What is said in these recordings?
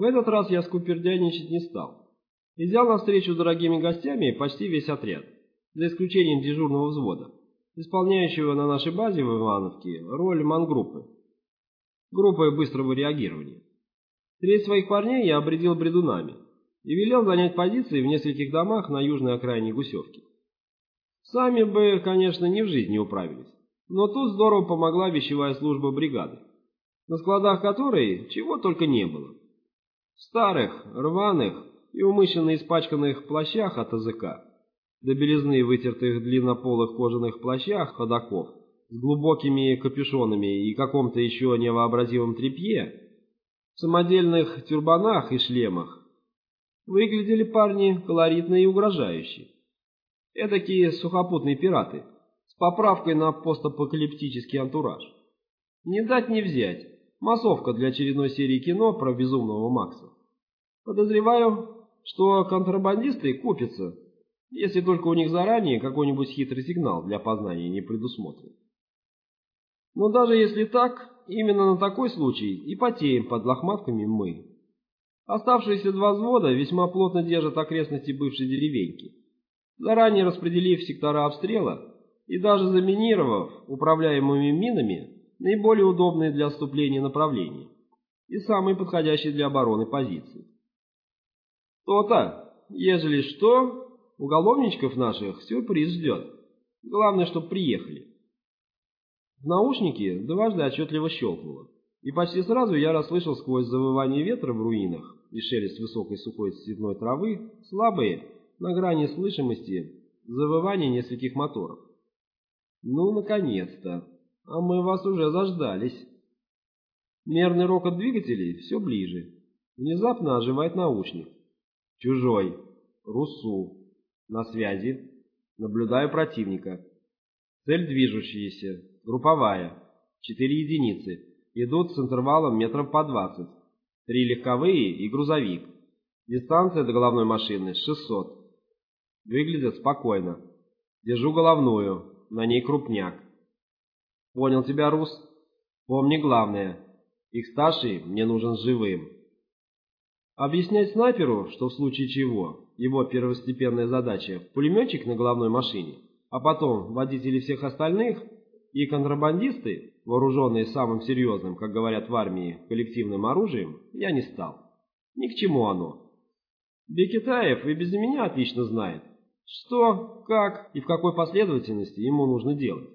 В этот раз я скупердяничать не стал. И взял на встречу с дорогими гостями почти весь отряд, за исключением дежурного взвода, исполняющего на нашей базе в Ивановке роль мангруппы, группы быстрого реагирования. Треть своих парней я обредил бредунами и велел занять позиции в нескольких домах на южной окраине Гусевки. Сами бы, конечно, ни в жизни не управились, но тут здорово помогла вещевая служба бригады, на складах которой чего только не было. Старых, рваных и умышленно испачканных плащах от АЗК, до белизны вытертых длиннополых кожаных плащах ходаков с глубокими капюшонами и каком-то еще невообразимом тряпье, в самодельных тюрбанах и шлемах, выглядели парни колоритно и угрожающе. Эдакие сухопутные пираты, с поправкой на постапокалиптический антураж. Не дать не взять, массовка для очередной серии кино про безумного Макса. Подозреваю, что контрабандисты купятся, если только у них заранее какой-нибудь хитрый сигнал для опознания не предусмотрен. Но даже если так, именно на такой случай и потеем под лохматками мы. Оставшиеся два взвода весьма плотно держат окрестности бывшей деревеньки, заранее распределив сектора обстрела и даже заминировав управляемыми минами наиболее удобные для отступления направления и самые подходящие для обороны позиции. То-то, ежели что, уголовничков наших сюрприз ждет. Главное, чтоб приехали. В наушнике дважды отчетливо щелкнуло, и почти сразу я расслышал сквозь завывание ветра в руинах и шелест высокой сухой цветной травы слабые, на грани слышимости, завывание нескольких моторов. Ну, наконец-то! А мы вас уже заждались. Мерный рокот двигателей все ближе. Внезапно оживает наушник. Чужой. Русу. На связи. Наблюдаю противника. Цель движущаяся. Групповая. Четыре единицы. Идут с интервалом метров по двадцать. Три легковые и грузовик. Дистанция до головной машины 600. Выглядят спокойно. Держу головную. На ней крупняк. Понял тебя, Рус? Помни главное. Их старший мне нужен живым. Объяснять снайперу, что в случае чего его первостепенная задача – пулеметчик на головной машине, а потом водители всех остальных и контрабандисты, вооруженные самым серьезным, как говорят в армии, коллективным оружием, я не стал. Ни к чему оно. Бекетаев и без меня отлично знает, что, как и в какой последовательности ему нужно делать.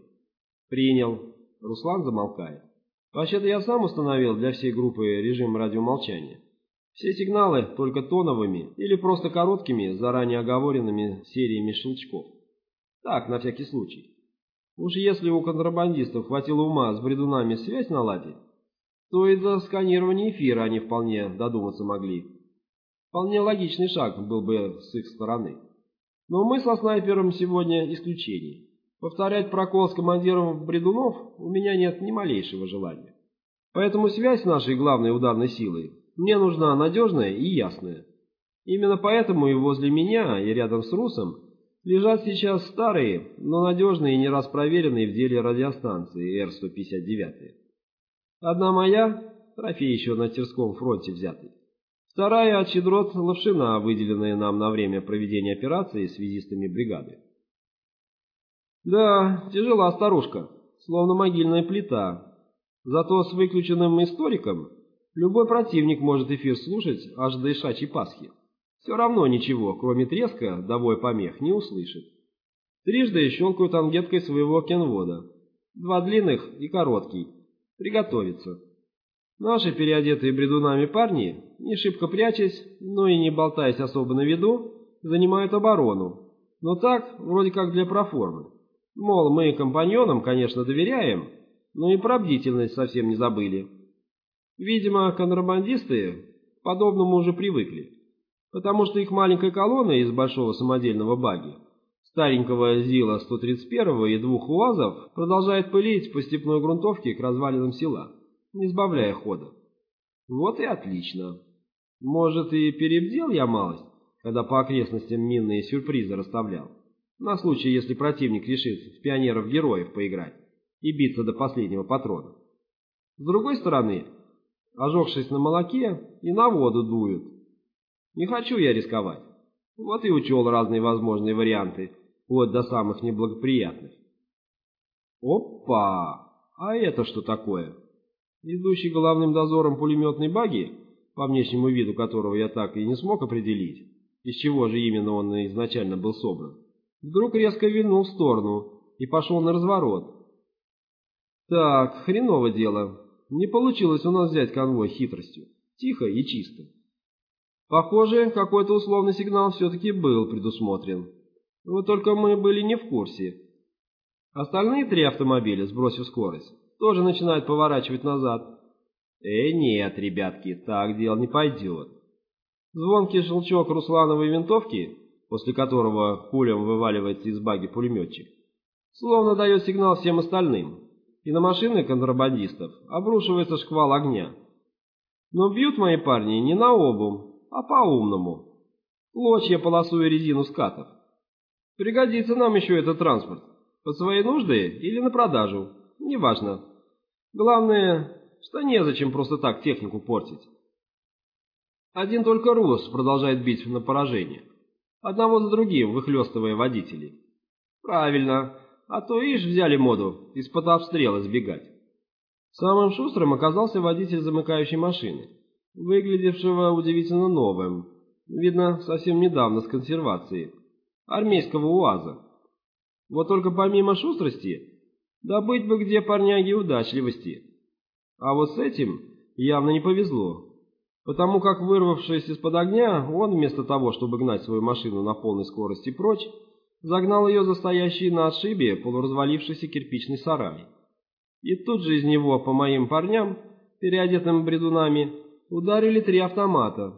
Принял. Руслан замолкает. Вообще-то я сам установил для всей группы режим радиомолчания. Все сигналы только тоновыми или просто короткими, заранее оговоренными сериями щелчков. Так, на всякий случай. Уж если у контрабандистов хватило ума с бредунами связь наладить, то и до сканирования эфира они вполне додуматься могли. Вполне логичный шаг был бы с их стороны. Но мы со снайпером сегодня исключение. Повторять прокол с командиром Бредунов у меня нет ни малейшего желания. Поэтому связь с нашей главной ударной силой мне нужна надежная и ясная. Именно поэтому и возле меня, и рядом с Русом, лежат сейчас старые, но надежные и не раз проверенные в деле радиостанции Р-159. Одна моя, трофей еще на Терском фронте взятый. Вторая от щедрот Лапшина, выделенная нам на время проведения операции связистами бригады. Да, тяжела старушка, словно могильная плита. Зато с выключенным историком любой противник может эфир слушать аж до Ишачьей Пасхи. Все равно ничего, кроме треска, довой помех, не услышит. Трижды щелкаю тангеткой своего кенвода. Два длинных и короткий. Приготовиться. Наши переодетые бредунами парни, не шибко прячась, но и не болтаясь особо на виду, занимают оборону. Но так, вроде как для проформы. Мол, мы компаньонам, конечно, доверяем, но и про бдительность совсем не забыли. Видимо, контрабандисты к подобному уже привыкли, потому что их маленькая колонна из большого самодельного баги, старенького ЗИЛа-131 и двух УАЗов продолжает пылить по степной грунтовке к развалинам села, не сбавляя хода. Вот и отлично. Может, и перебдел я малость, когда по окрестностям минные сюрпризы расставлял на случай, если противник решит в пионеров-героев поиграть и биться до последнего патрона. С другой стороны, ожегшись на молоке и на воду дуют. Не хочу я рисковать. Вот и учел разные возможные варианты, вот до самых неблагоприятных. Опа! А это что такое? Идущий главным дозором пулеметной баги, по внешнему виду которого я так и не смог определить, из чего же именно он изначально был собран, вдруг резко вильнул в сторону и пошел на разворот. Так, хреново дело. Не получилось у нас взять конвой хитростью. Тихо и чисто. Похоже, какой-то условный сигнал все-таки был предусмотрен. Вот только мы были не в курсе. Остальные три автомобиля, сбросив скорость, тоже начинают поворачивать назад. Э, нет, ребятки, так дело не пойдет. Звонкий щелчок Руслановой винтовки, после которого пулем вываливается из баги пулеметчик, словно дает сигнал всем остальным, и на машины контрабандистов обрушивается шквал огня. Но бьют мои парни не на обум, а по-умному. Клочья полосуя резину скатов. Пригодится нам еще этот транспорт. Под свои нужды или на продажу. Неважно. Главное, что незачем просто так технику портить. Один только Рус продолжает бить на поражение. Одного за другим выхлестывая водителей. Правильно, а то ишь взяли моду из-под обстрела сбегать. Самым шустрым оказался водитель замыкающей машины выглядевшего удивительно новым, видно, совсем недавно с консервации, армейского УАЗа. Вот только помимо шустрости, добыть бы где парняги удачливости. А вот с этим явно не повезло, потому как, вырвавшись из-под огня, он вместо того, чтобы гнать свою машину на полной скорости прочь, загнал ее за стоящий на отшибе полуразвалившийся кирпичный сарай. И тут же из него по моим парням, переодетым бредунами, ударили три автомата.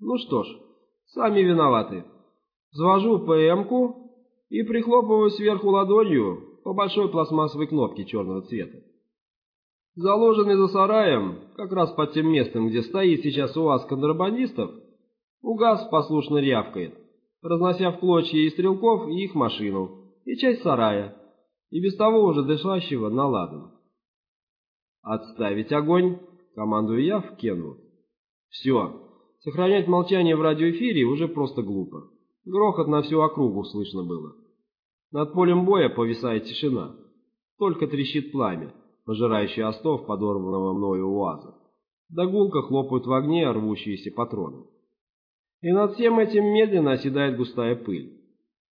Ну что ж, сами виноваты. Завожу ПМ-ку и прихлопываю сверху ладонью по большой пластмассовой кнопке черного цвета. Заложенный за сараем, как раз под тем местом, где стоит сейчас УАЗ контрабандистов, угас послушно рявкает, разнося в клочья и стрелков, и их машину, и часть сарая, и без того уже дышащего на. «Отставить огонь!» Командую я в Кену. Все. Сохранять молчание в радиоэфире уже просто глупо. Грохот на всю округу слышно было. Над полем боя повисает тишина. Только трещит пламя, пожирающее остов подорванного мною УАЗа. До гулка хлопают в огне рвущиеся патроны. И над всем этим медленно оседает густая пыль,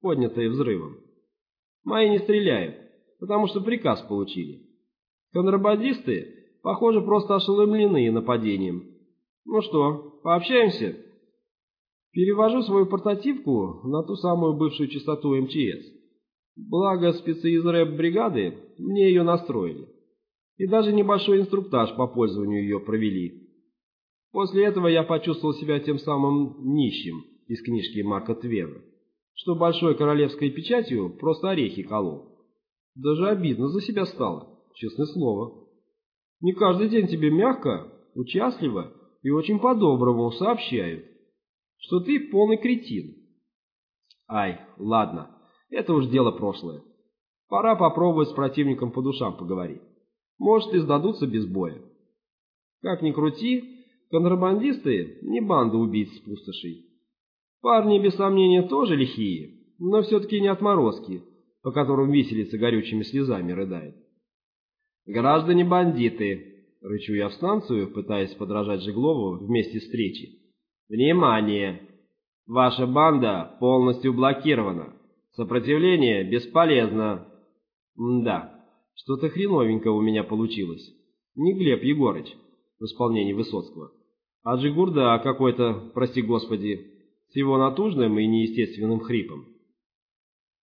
поднятая взрывом. Мои не стреляют, потому что приказ получили. Контрабандисты Похоже, просто ошеломлены нападением. Ну что, пообщаемся? Перевожу свою портативку на ту самую бывшую частоту МЧС. Благо, спецы из рэп-бригады мне ее настроили. И даже небольшой инструктаж по пользованию ее провели. После этого я почувствовал себя тем самым нищим из книжки Марка Твена, что большой королевской печатью просто орехи колол. Даже обидно за себя стало, честное слово. Не каждый день тебе мягко, участливо и очень по-доброму сообщают, что ты полный кретин. Ай, ладно, это уж дело прошлое. Пора попробовать с противником по душам поговорить. Может, и сдадутся без боя. Как ни крути, контрабандисты не банда убийц с пустошей. Парни, без сомнения, тоже лихие, но все-таки не отморозки, по которым виселица горючими слезами рыдает. «Граждане бандиты!» — рычу я в станцию, пытаясь подражать Жеглову вместе встречи. «Внимание! Ваша банда полностью блокирована. Сопротивление бесполезно». М «Да, что-то хреновенько у меня получилось. Не Глеб Егорыч в исполнении Высоцкого, а Джигурда какой-то, прости господи, с его натужным и неестественным хрипом.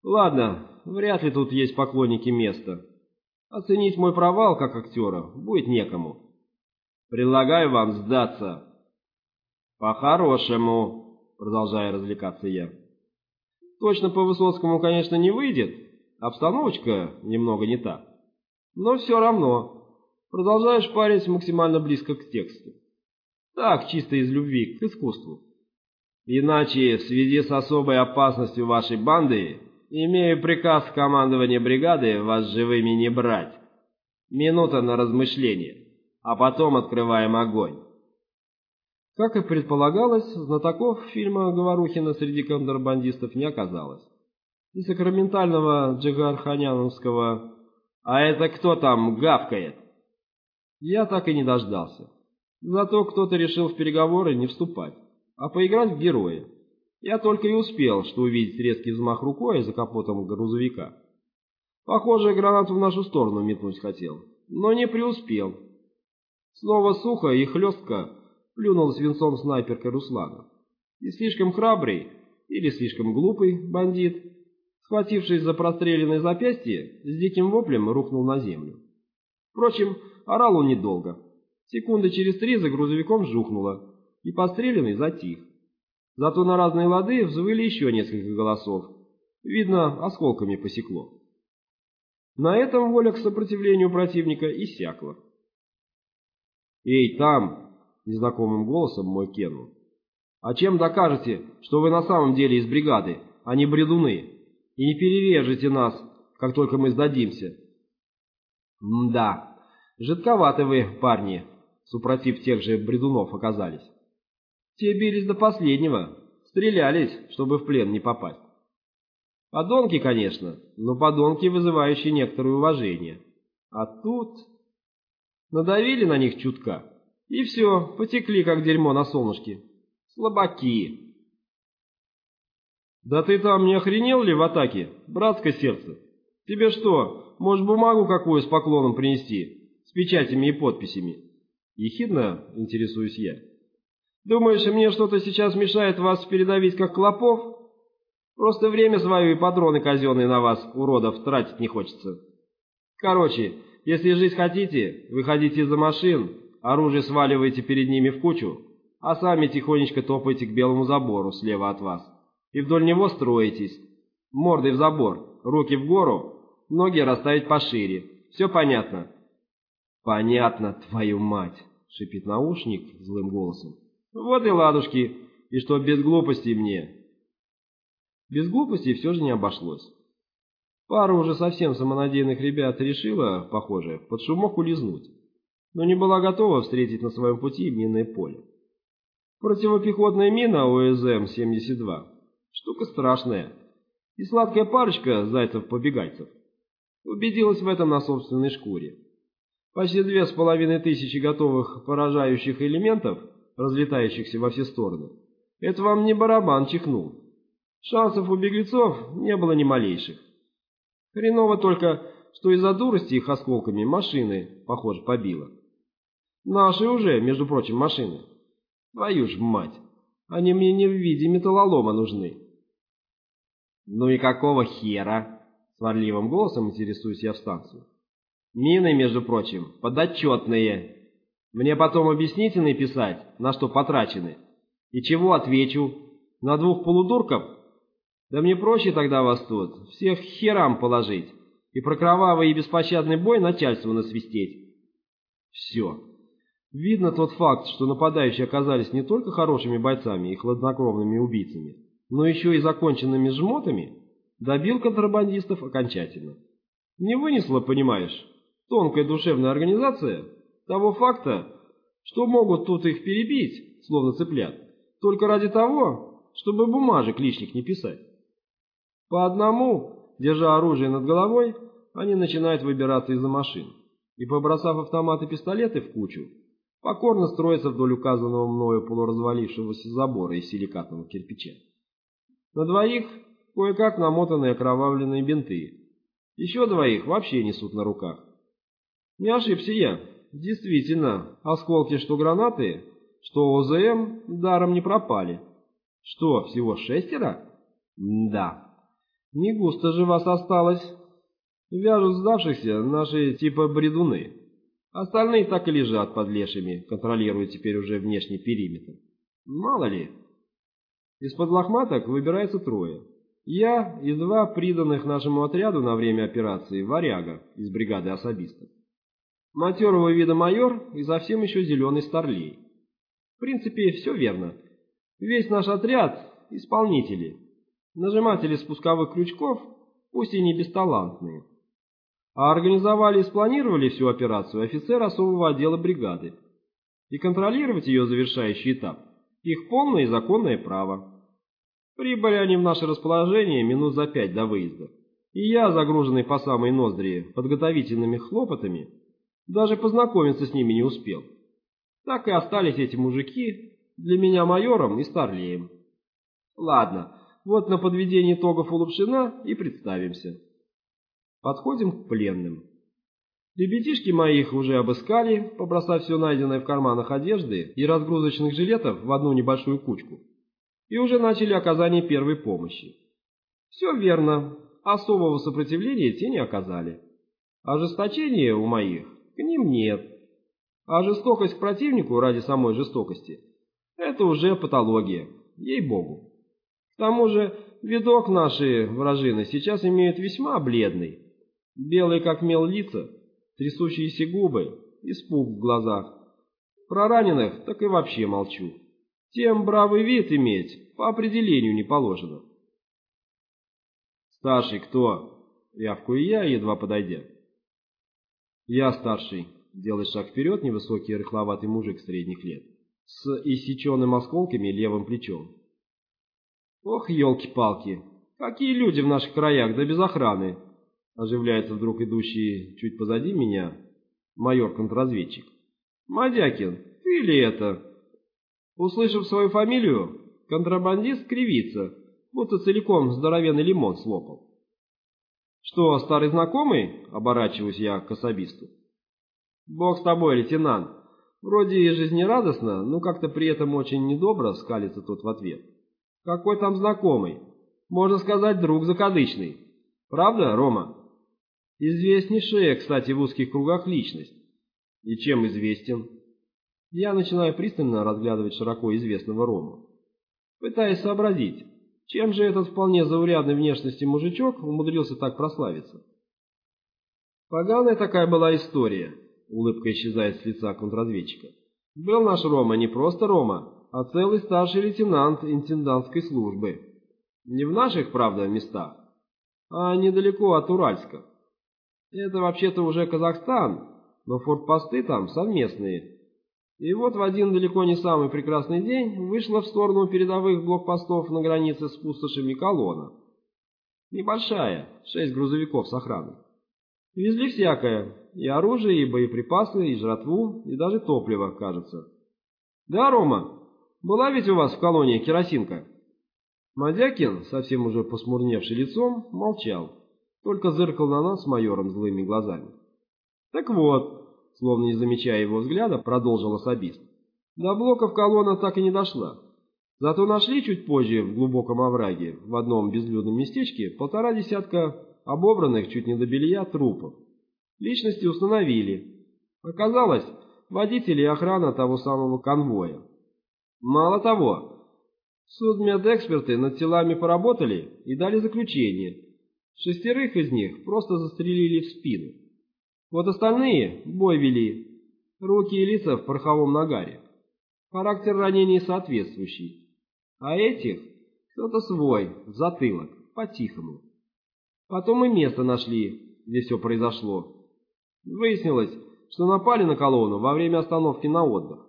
Ладно, вряд ли тут есть поклонники места». Оценить мой провал как актера будет некому. Предлагаю вам сдаться. По-хорошему, продолжая развлекаться я. Точно по Высоцкому, конечно, не выйдет. Обстановочка немного не та. Но все равно. Продолжаешь парить максимально близко к тексту. Так, чисто из любви к искусству. Иначе, в связи с особой опасностью вашей банды, Имею приказ командования бригады вас живыми не брать. Минута на размышление. а потом открываем огонь. Как и предполагалось, знатоков фильма Говорухина среди контрабандистов не оказалось. И сакраментального джигарханяновского «А это кто там гавкает?» я так и не дождался. Зато кто-то решил в переговоры не вступать, а поиграть в героя. Я только и успел, что увидеть резкий взмах рукой за капотом грузовика. Похоже, гранату в нашу сторону метнуть хотел, но не преуспел. Снова сухо и хлестко плюнул свинцом снайперка Руслана. И слишком храбрый или слишком глупый бандит, схватившись за простреленное запястье, с диким воплем рухнул на землю. Впрочем, орал он недолго. Секунды через три за грузовиком жухнуло, и подстреленный затих. Зато на разные лады взвыли еще несколько голосов. Видно, осколками посекло. На этом воля к сопротивлению противника иссякла. «Эй, там!» — незнакомым голосом мой Кену. «А чем докажете, что вы на самом деле из бригады, а не бредуны, и не перережете нас, как только мы сдадимся?» «Да, жидковаты вы, парни, супротив тех же бредунов оказались. Те бились до последнего, стрелялись, чтобы в плен не попасть. Подонки, конечно, но подонки, вызывающие некоторое уважение. А тут... Надавили на них чутка, и все, потекли, как дерьмо на солнышке. Слабаки. Да ты там не охренел ли в атаке, братское сердце? Тебе что, можешь бумагу какую с поклоном принести, с печатями и подписями? Ехидно интересуюсь я. Думаешь, мне что-то сейчас мешает вас передавить как клопов? Просто время свое и патроны казенные на вас, уродов, тратить не хочется. Короче, если жить хотите, выходите из-за машин, оружие сваливаете перед ними в кучу, а сами тихонечко топаете к белому забору слева от вас. И вдоль него строитесь. Мордой в забор, руки в гору, ноги расставить пошире. Все понятно? Понятно, твою мать, шипит наушник злым голосом. Вот и ладушки, и что без глупостей мне. Без глупостей все же не обошлось. Пара уже совсем самонадеянных ребят решила, похоже, под шумок улизнуть, но не была готова встретить на своем пути минное поле. Противопехотная мина ОСМ-72 – штука страшная, и сладкая парочка зайцев-побегайцев убедилась в этом на собственной шкуре. Почти две с половиной тысячи готовых поражающих элементов, разлетающихся во все стороны, это вам не барабан чихнул. Шансов у беглецов не было ни малейших. Хреново только, что из-за дурости их осколками машины, похоже, побило. Наши уже, между прочим, машины. Твою ж мать, они мне не в виде металлолома нужны. Ну и какого хера? Сварливым голосом интересуюсь я в станцию. Мины, между прочим, подотчетные. Мне потом объяснительные писать, на что потрачены. И чего отвечу? На двух полудурков? Да мне проще тогда вас тут, всех херам положить и про кровавый и беспощадный бой начальству насвистеть. Все. Видно тот факт, что нападающие оказались не только хорошими бойцами и хладнокровными убийцами, но еще и законченными жмотами, добил контрабандистов окончательно. Не вынесла, понимаешь, тонкая душевная организация того факта, что могут тут их перебить, словно цыплят, только ради того, чтобы бумажек лишних не писать. По одному, держа оружие над головой, они начинают выбираться из-за машин и, побросав автоматы и пистолеты в кучу, покорно строятся вдоль указанного мною полуразвалившегося забора из силикатного кирпича. На двоих кое-как намотанные окровавленные бинты. Еще двоих вообще несут на руках. Не ошибся я. Действительно, осколки что гранаты, что ОЗМ даром не пропали. Что, всего шестеро? М да. Не густо же вас осталось. Вяжут сдавшихся наши типа бредуны. Остальные так и лежат под лешими, контролируя теперь уже внешний периметр. Мало ли. Из-под лохматок выбирается трое. Я и два приданных нашему отряду на время операции варяга из бригады особистов. Матерого вида майор и совсем еще зеленый старлей. В принципе, все верно. Весь наш отряд – исполнители, Нажиматели спусковых крючков, пусть и не бесталантные. А организовали и спланировали всю операцию офицеры особого отдела бригады. И контролировать ее завершающий этап – их полное и законное право. Прибыли они в наше расположение минут за пять до выезда. И я, загруженный по самой ноздри подготовительными хлопотами, даже познакомиться с ними не успел. Так и остались эти мужики для меня майором и старлеем. Ладно, вот на подведение итогов у Лапшина и представимся. Подходим к пленным. Ребятишки моих уже обыскали, побросав все найденное в карманах одежды и разгрузочных жилетов в одну небольшую кучку, и уже начали оказание первой помощи. Все верно, особого сопротивления те не оказали. Ожесточения у моих к ним нет. А жестокость к противнику ради самой жестокости – это уже патология, ей-богу. К тому же видок наши вражины сейчас имеют весьма бледный. Белые как мел лица, трясущиеся губы, испуг в глазах. Про раненых так и вообще молчу. Тем бравый вид иметь по определению не положено. «Старший кто?» — рявкую я, едва подойдя. «Я старший», — делает шаг вперед невысокий рыхловатый мужик средних лет, с иссеченным осколками левым плечом. «Ох, елки-палки, какие люди в наших краях, да без охраны!» Оживляется вдруг идущий чуть позади меня майор-контрразведчик. «Мадякин, ты ли это?» Услышав свою фамилию, контрабандист кривится, будто целиком здоровенный лимон слопал. «Что, старый знакомый?» — оборачиваюсь я к особисту. «Бог с тобой, лейтенант. Вроде и жизнерадостно, но как-то при этом очень недобро скалится тот в ответ. Какой там знакомый? Можно сказать, друг закадычный. Правда, Рома? Известнейшая, кстати, в узких кругах личность. И чем известен? Я начинаю пристально разглядывать широко известного Рому. Пытаясь сообразить, чем же этот вполне заурядной внешности мужичок умудрился так прославиться. Поганая такая была история, улыбка исчезает с лица контрразведчика. Был наш Рома не просто Рома, а целый старший лейтенант интендантской службы. Не в наших, правда, местах, а недалеко от Уральска. Это вообще-то уже Казахстан, но фортпосты там совместные. И вот в один далеко не самый прекрасный день вышла в сторону передовых блокпостов на границе с пустошами колонна. Небольшая, шесть грузовиков с охраной. Везли всякое, и оружие, и боеприпасы, и жратву, и даже топливо, кажется. Да, Рома, была ведь у вас в колонии керосинка?» Мадякин, совсем уже посмурневший лицом, молчал, только зыркал на нас с майором злыми глазами. «Так вот», словно не замечая его взгляда, продолжил особист. «До блоков колонна так и не дошла. Зато нашли чуть позже в глубоком овраге, в одном безлюдном местечке, полтора десятка обобранных чуть не до белья трупов. Личности установили. Оказалось, водители и охрана того самого конвоя. Мало того, судмедэксперты над телами поработали и дали заключение. Шестерых из них просто застрелили в спину. Вот остальные бой вели, руки и лица в пороховом нагаре. Характер ранений соответствующий. А этих кто-то свой, в затылок, по-тихому. Потом и место нашли, где все произошло. Выяснилось, что напали на колонну во время остановки на отдых.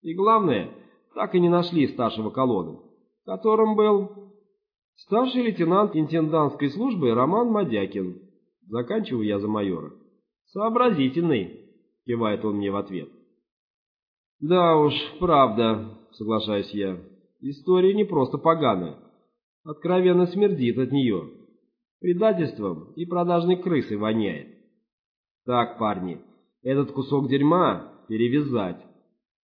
И главное, так и не нашли старшего колонны, которым был старший лейтенант интендантской службы Роман Мадякин. Заканчиваю я за майора. Сообразительный, кивает он мне в ответ. Да уж, правда, соглашаюсь я. История не просто поганая. Откровенно смердит от нее. Предательством и продажной крысой воняет. Так, парни, этот кусок дерьма перевязать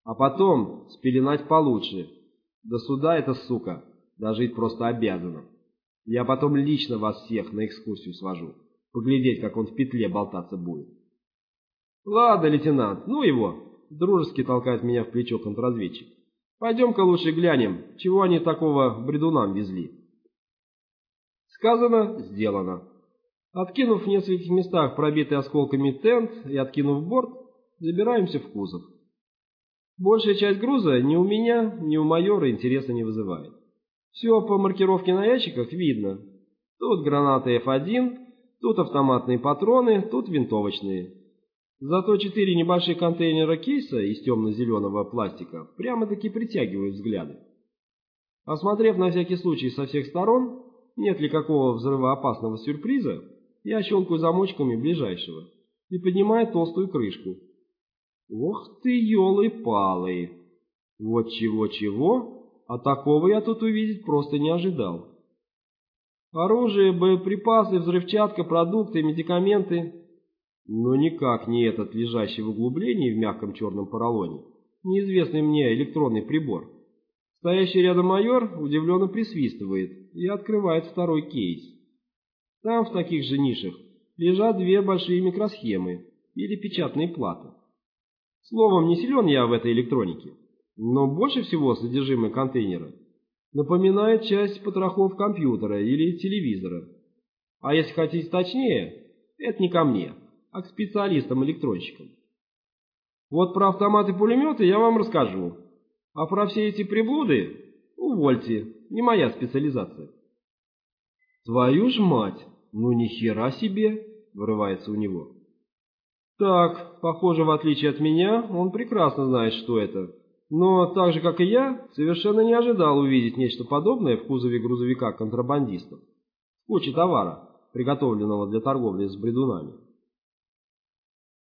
а потом спеленать получше. До суда эта сука дожить просто обязана. Я потом лично вас всех на экскурсию свожу, поглядеть, как он в петле болтаться будет. Ладно, лейтенант, ну его, дружески толкает меня в плечо контрразведчик. Пойдем-ка лучше глянем, чего они такого бредунам везли. Сказано, сделано. Откинув в нескольких местах пробитый осколками тент и откинув борт, забираемся в кузов. Большая часть груза ни у меня, ни у майора интереса не вызывает. Все по маркировке на ящиках видно. Тут гранаты F1, Тут автоматные патроны, тут винтовочные. Зато четыре небольших контейнера кейса из темно-зеленого пластика прямо-таки притягивают взгляды. Осмотрев на всякий случай со всех сторон, нет ли какого взрывоопасного сюрприза, я щелкаю замочками ближайшего и поднимаю толстую крышку. Ох ты, елы-палы! Вот чего-чего, а такого я тут увидеть просто не ожидал. Оружие, боеприпасы, взрывчатка, продукты, медикаменты. Но никак не этот лежащий в углублении в мягком черном поролоне, неизвестный мне электронный прибор. Стоящий рядом майор удивленно присвистывает и открывает второй кейс. Там, в таких же нишах, лежат две большие микросхемы или печатные платы. Словом, не силен я в этой электронике, но больше всего содержимое контейнера напоминает часть потрохов компьютера или телевизора. А если хотите точнее, это не ко мне, а к специалистам-электронщикам. Вот про автоматы-пулеметы я вам расскажу, а про все эти приблуды увольте, не моя специализация. Твою ж мать, ну ни хера себе, вырывается у него. Так, похоже, в отличие от меня, он прекрасно знает, что это. Но так же, как и я, совершенно не ожидал увидеть нечто подобное в кузове грузовика контрабандистов. Куча товара, приготовленного для торговли с бредунами.